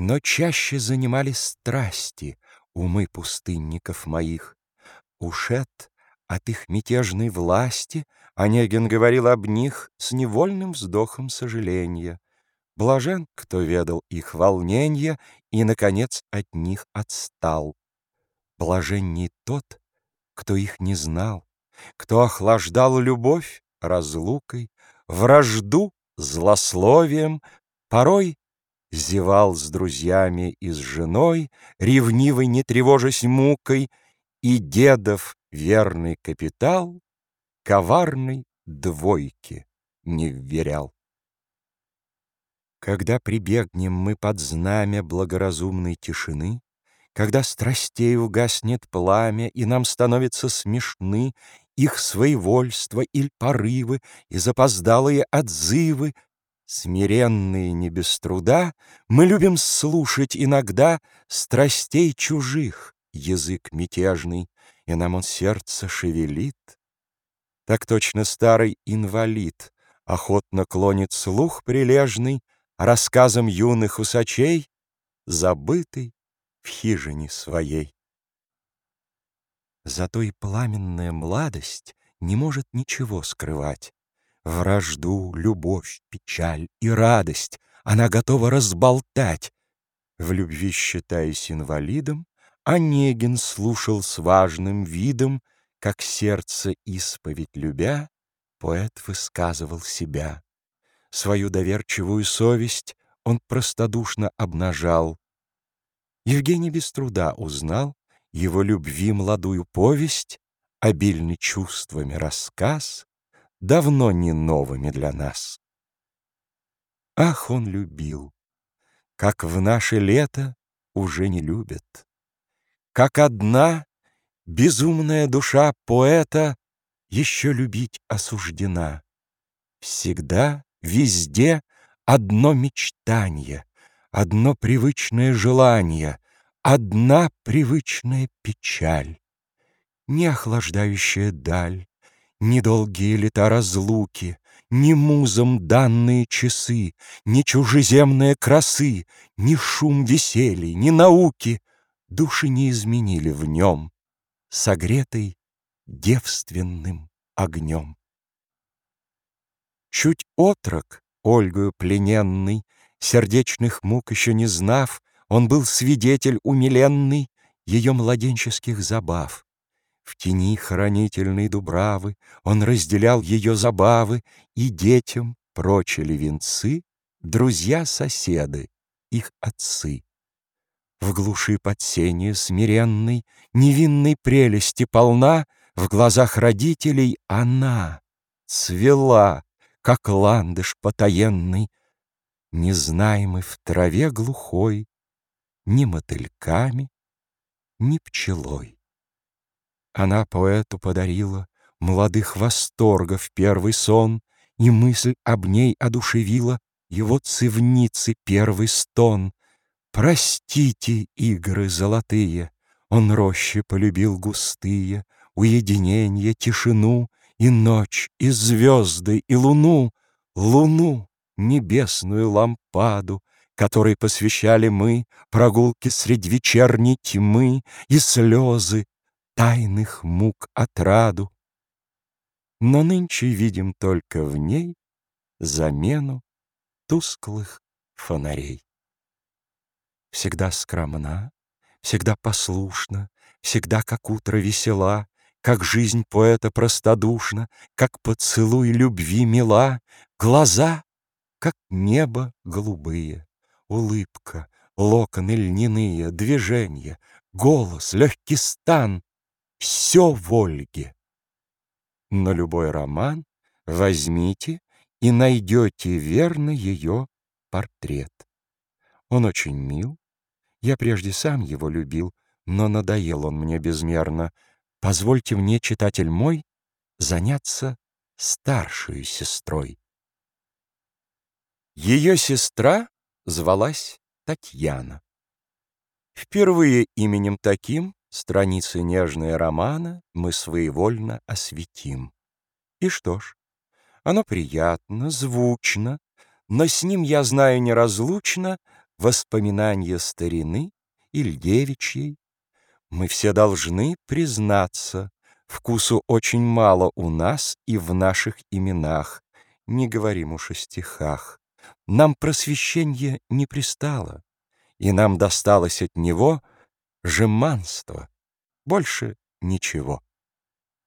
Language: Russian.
Но чаще занимали страсти Умы пустынников моих. Ушед от их мятежной власти, Онегин говорил об них С невольным вздохом сожаления. Блажен, кто ведал их волненья И, наконец, от них отстал. Блаженней тот, кто их не знал, Кто охлаждал любовь разлукой, Вражду злословием, порой Зевал с друзьями и с женой, Ревнивый, не тревожась мукой, И дедов верный капитал Коварной двойке не вверял. Когда прибегнем мы под знамя Благоразумной тишины, Когда страстей угаснет пламя, И нам становятся смешны Их своевольство или порывы И запоздалые отзывы, Смиренные не без труда, Мы любим слушать иногда Страстей чужих язык мятежный, И нам он сердце шевелит. Так точно старый инвалид Охотно клонит слух прилежный Рассказам юных усачей, Забытый в хижине своей. Зато и пламенная младость Не может ничего скрывать. Вражду, любовь, печаль и радость Она готова разболтать. В любви считаясь инвалидом, Онегин слушал с важным видом, Как сердце исповедь любя, Поэт высказывал себя. Свою доверчивую совесть Он простодушно обнажал. Евгений без труда узнал Его любви молодую повесть, Обильный чувствами рассказ, давно не новыми для нас. Ах, он любил, как в наше лето уже не любят. Как одна безумная душа поэта еще любить осуждена. Всегда, везде одно мечтание, одно привычное желание, одна привычная печаль, не охлаждающая даль, Недолгие лета разлуки, Ни музам данные часы, Ни чужеземные красы, Ни шум веселья, ни науки Души не изменили в нем, Согретой девственным огнем. Чуть отрок, Ольгою плененный, Сердечных мук еще не знав, Он был свидетель умиленный Ее младенческих забав. В тени хранительной дубравы Он разделял ее забавы, И детям прочили венцы Друзья-соседы, их отцы. В глуши под сенью смиренной Невинной прелести полна, В глазах родителей она Цвела, как ландыш потаенный, Не знаем в траве глухой Ни мотыльками, ни пчелой. Она поэту подарила Молодых восторгов первый сон, И мысль об ней одушевила Его цивницы первый стон. Простите игры золотые, Он рощи полюбил густые, Уединенье, тишину, И ночь, и звезды, и луну, Луну, небесную лампаду, Которой посвящали мы Прогулки средь вечерней тьмы И слезы, тайных мук отраду. Но нынче видим только в ней замену тусклых фонарей. Всегда скромна, всегда послушна, всегда как утро весела, как жизнь поэта простодушна, как поцелуй любви мила, глаза, как небо голубые, улыбка, локоны льняные, движения, голос, легкий стан, все в Ольге. Но любой роман возьмите и найдете верно ее портрет. Он очень мил. Я прежде сам его любил, но надоел он мне безмерно. Позвольте мне, читатель мой, заняться старшей сестрой. Ее сестра звалась Татьяна. Впервые именем таким Страницы нежные романа мы своевольно осветим. И что ж, оно приятно, звучно, но с ним, я знаю неразлучно, воспоминанья старины или девичьей. Мы все должны признаться, вкусу очень мало у нас и в наших именах, не говорим уж о стихах. Нам просвещение не пристало, и нам досталось от него жеманство, больше ничего.